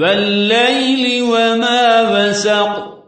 والليل وما وسق